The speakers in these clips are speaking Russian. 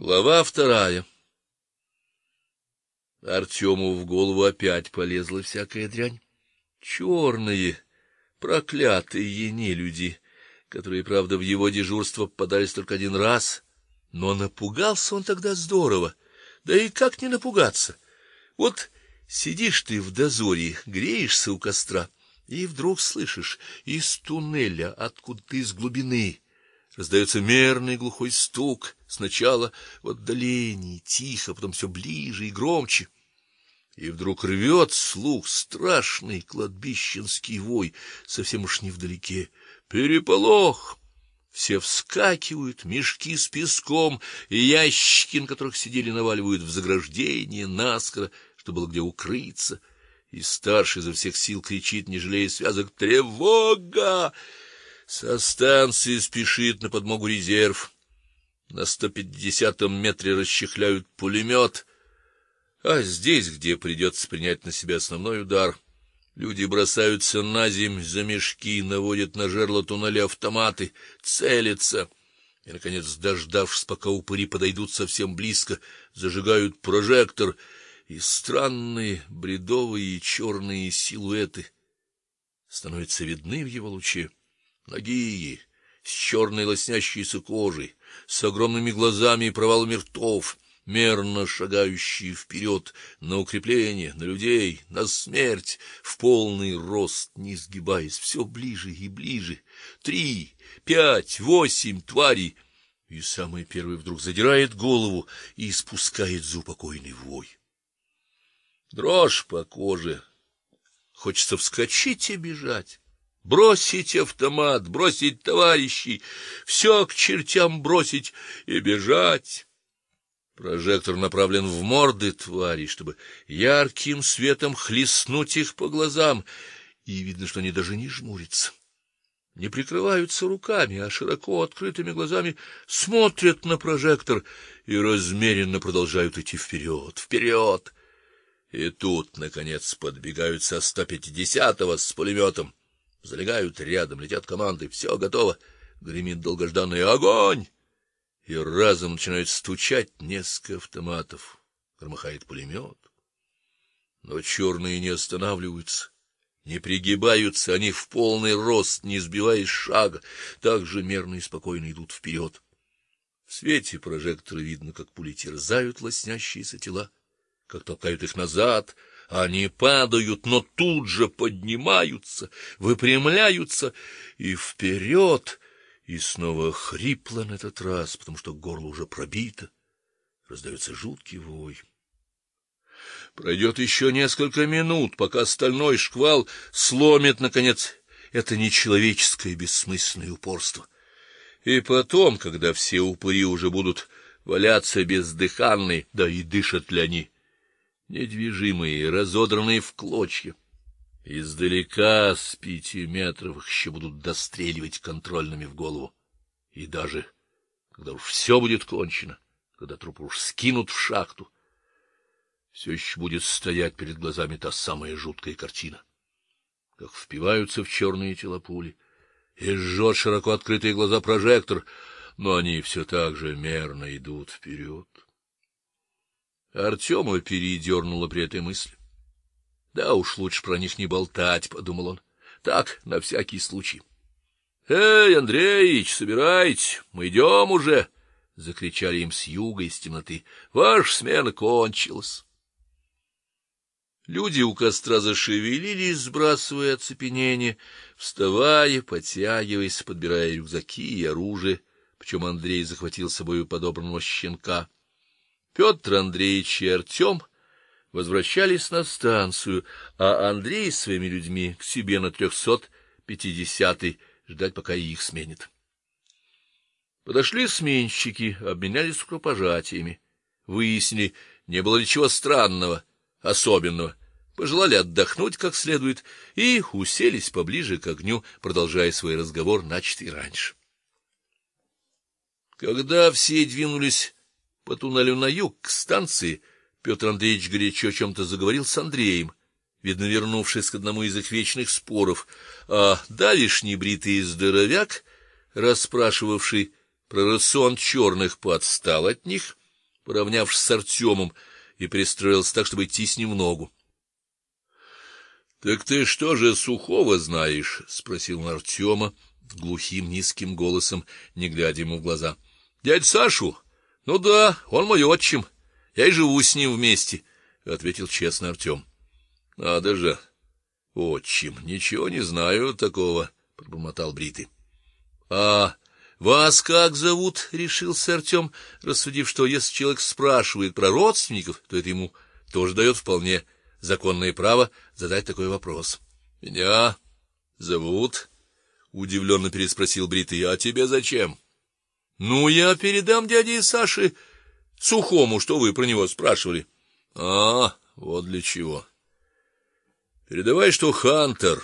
Глава вторая. Артему в голову опять полезла всякая дрянь. Черные, проклятые нелюди, которые, правда, в его дежурство попадались только один раз, но напугался он тогда здорово. Да и как не напугаться? Вот сидишь ты в дозоре, греешься у костра, и вдруг слышишь из туннеля, откуда-то из глубины, Раздается мерный глухой стук, сначала в отдалении, тихо, потом все ближе и громче. И вдруг рвет слух страшный кладбищенский вой, совсем уж не вдалеке. Переполох! Все вскакивают, мешки с песком и ящики, на которых сидели, наваливают в заграждение наскоро, чтобы было где укрыться. И старший изо всех сил кричит, не жалея связок: "Тревога!" Со станции спешит на подмогу резерв. На 150-м метре расчехляют пулемет, а здесь, где придется принять на себя основной удар, люди бросаются на земь за мешки, наводят на жерло туннеля автоматы, целятся. И наконец, дождавшись, пока упыри подойдут совсем близко, зажигают прожектор, и странные бредовые черные силуэты становятся видны в его луче. Нагие, с черной лоснящейся кожей, с огромными глазами и провалами ртов, мерно шагающие вперед на укрепление, на людей, на смерть, в полный рост, не сгибаясь, все ближе и ближе. Три, пять, восемь тварей, и самый первый вдруг задирает голову и испускает заупокойный вой. Дрожь по коже. Хочется вскочить и бежать. Бросить автомат, бросить товарищей, все к чертям бросить и бежать. Прожектор направлен в морды тварей, чтобы ярким светом хлестнуть их по глазам, и видно, что они даже не жмурятся. Не прикрываются руками, а широко открытыми глазами смотрят на прожектор и размеренно продолжают идти вперед, вперед. И тут наконец подбегают со 150-го с пулеметом. Залегают рядом, летят команды, все готово. Гремит долгожданный огонь. И разом начинают стучать несколько автоматов. Громыхает пулемет. Но черные не останавливаются, не пригибаются, они в полный рост, не сбиваясь шага, так же мерно и спокойно идут вперед. В свете прожектора видно, как пули терзают лоснящиеся тела, как толкают их назад, они падают, но тут же поднимаются, выпрямляются и вперед, и снова хрипло на этот раз, потому что горло уже пробито. Раздается жуткий вой. Пройдет еще несколько минут, пока стальной шквал сломит наконец это нечеловеческое бессмысленное упорство. И потом, когда все упыри уже будут валяться бездыханные, да и дышат ли они недвижимые, разодранные в клочья. Издалека с пяти метров их еще будут достреливать контрольными в голову. И даже когда уж все будет кончено, когда трупы уж скинут в шахту, все еще будет стоять перед глазами та самая жуткая картина. Как впиваются в черные тела пули, и жжет широко открытые глаза прожектор, но они все так же мерно идут вперед. Артема передернуло при этой мысли. Да уж лучше про них не болтать, подумал он. Так, на всякий случай. Эй, Андреич, собирайтесь, мы идем уже, закричали им с юга из темноты. Ваша смена кончилась. Люди у костра зашевелились, сбрасывая оцепенение, вставая, подтягиваясь, подбирая рюкзаки и оружие, причем Андрей захватил с собой подобранного щенка. Петр Андреевич и Артем возвращались на станцию, а Андрей с своими людьми к себе на трехсот пятидесятый ждать, пока их сменят. Подошли сменщики, обменялись рукопожатиями, выяснили, не было ли чего странного, особенного, пожелали отдохнуть как следует и уселись поближе к огню, продолжая свой разговор, начатый раньше. Когда все двинулись по туннелю на юг к станции Петр Андреевич горячо о чем то заговорил с Андреем, видно, вернувшись к одному из их вечных споров, а давишний бритый здоровяк, расспрашивавший про рацион черных, подстал от них поравнявшись с Артемом, и пристроился так, чтобы идти с ним в ногу. Так ты что же сухого знаешь? спросил он Артема глухим низким голосом, не глядя ему в глаза. Дядь Сашу? Ну да, он мой отчим. Я и живу с ним вместе, ответил честно Артем. Надо же. Отчим, ничего не знаю такого, пробормотал Бритый. А вас как зовут? решился Артем, рассудив, что если человек спрашивает про родственников, то это ему тоже дает вполне законное право задать такой вопрос. Меня зовут удивленно переспросил Бритый. А тебе зачем? Ну, я передам дяде Саше Сухому, что вы про него спрашивали. А, вот для чего. Передавай, что Хантер.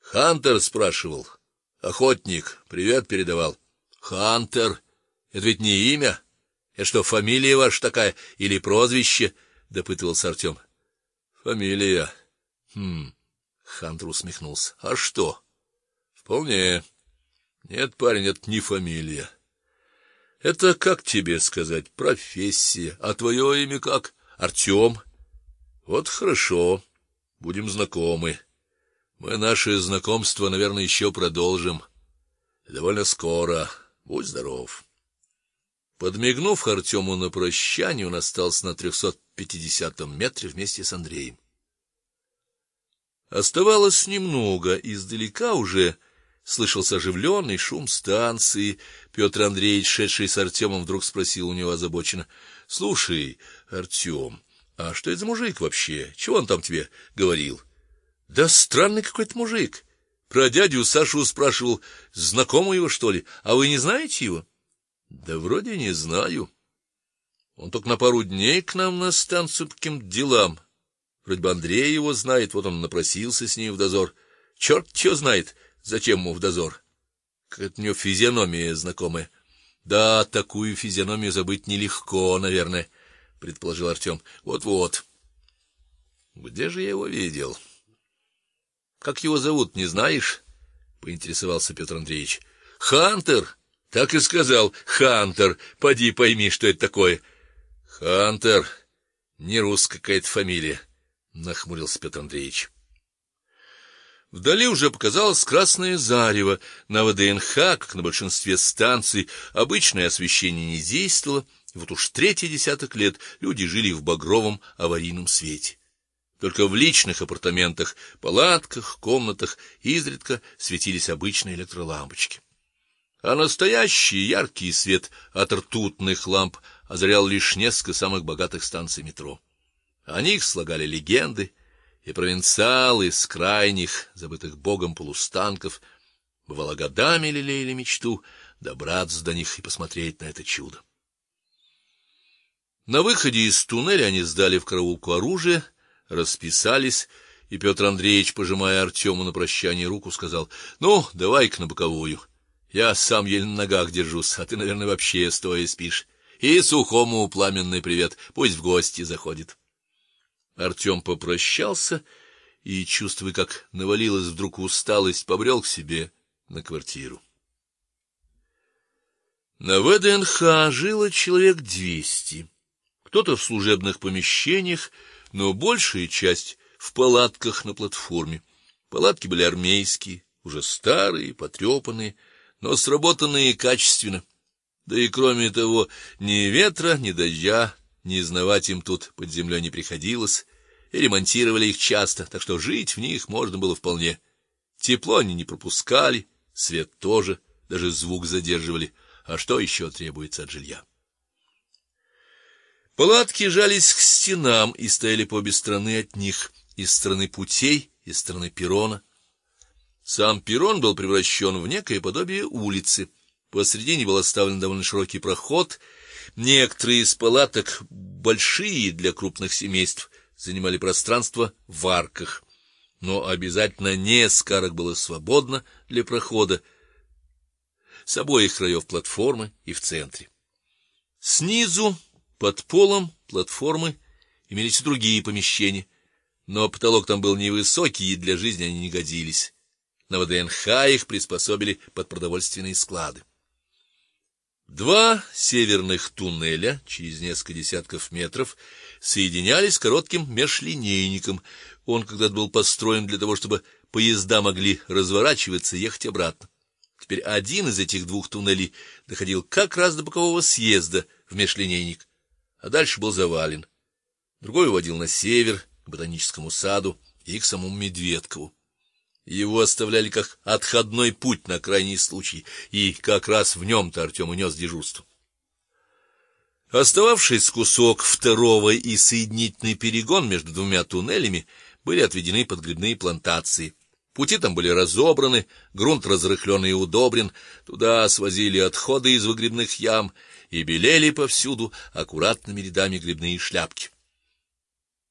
Хантер спрашивал. Охотник, привет передавал. Хантер. Это ведь не имя. Это что, фамилия ваша такая или прозвище? допытывался Артем. Фамилия. Хм. Хантер усмехнулся. А что? Вполне. Нет, парень, это не фамилия. Это как тебе сказать, профессия. А твое имя как? Артем. Вот хорошо. Будем знакомы. Мы наше знакомство, наверное, еще продолжим. Довольно скоро. Будь здоров. Подмигнув Артему на прощание, он остался на трехсот пятидесятом метре вместе с Андреем. Оставалось немного, издалека уже слышался оживленный шум станции. Петр Андреевич, шедший с Артемом, вдруг спросил у него озабоченно: "Слушай, Артем, а что это за мужик вообще? Чего он там тебе говорил?" "Да странный какой-то мужик. Про дядю Сашу спрашивал, знакомый его, что ли? А вы не знаете его?" "Да вроде не знаю. Он только на пару дней к нам на станцию по каким делам. Вроде бы Андрей его знает, вот он напросился с ним в дозор. Черт что знает." Зачем ему в дозор? Как у него физиономия знакомая. Да, такую физиономию забыть нелегко, наверное, предположил Артем. Вот-вот. Где же я его видел? Как его зовут, не знаешь? поинтересовался Петр Андреевич. Хантер, так и сказал, Хантер. Поди пойми, что это такое. Хантер. Не русская какая-то фамилия, нахмурился Петр Андреевич. Вдали уже показалось красное зарево. На ВДНХ, как на большинстве станций, обычное освещение не действовало. Вот уж третий десяток лет люди жили в багровом аварийном свете. Только в личных апартаментах, палатках, комнатах изредка светились обычные электролампочки. А настоящий яркий свет от ртутных ламп озарял лишь несколько самых богатых станций метро. О них слагали легенды, и провинциалы с крайних, забытых богом полустанков, бывало годами лелеяли мечту добраться до них и посмотреть на это чудо. На выходе из туннеля они сдали в караулку оружие, расписались, и Петр Андреевич, пожимая Артему на прощание руку, сказал: "Ну, давай-ка на боковую. Я сам еле на ногах держусь, а ты, наверное, вообще стоя спишь. И сухому пламенный привет, пусть в гости заходит". Артем попрощался и, чувствуя, как навалилась вдруг усталость, побрел к себе на квартиру. На ВДНХ жило человек двести. Кто-то в служебных помещениях, но большая часть в палатках на платформе. Палатки были армейские, уже старые, потрепанные, но сработанные качественно. Да и кроме того, ни ветра, ни дождя не знавать им тут под землей не приходилось, и ремонтировали их часто, так что жить в них можно было вполне. Тепло они не пропускали, свет тоже, даже звук задерживали. А что еще требуется от жилья? Палатки жались к стенам и стояли по обе стороны от них, из стороны путей, из стороны перрона. Сам перрон был превращен в некое подобие улицы. Посредине был оставлен довольно широкий проход, Некоторые из палаток, большие для крупных семейств, занимали пространство в арках, но обязательно несколько арок было свободно для прохода с обоих краев платформы и в центре. Снизу, под полом платформы, имелись другие помещения, но потолок там был невысокий, и для жизни они не годились. На ВДНХ их приспособили под продовольственные склады. Два северных туннеля через несколько десятков метров соединялись коротким межлинейником. Он когда-то был построен для того, чтобы поезда могли разворачиваться и ехать обратно. Теперь один из этих двух туннелей доходил как раз до бокового съезда в межлинейник, а дальше был завален. Другой уводил на север, к ботаническому саду и к самому Медведкову. Его оставляли как отходной путь на крайний случай, и как раз в нем-то Артем и нес дежурство. Остававшийся кусок второго и соединительный перегон между двумя туннелями были отведены под грибные плантации. Пути там были разобраны, грунт разрыхленный и удобрен, туда свозили отходы из выгребных ям и белели повсюду аккуратными рядами грибные шляпки.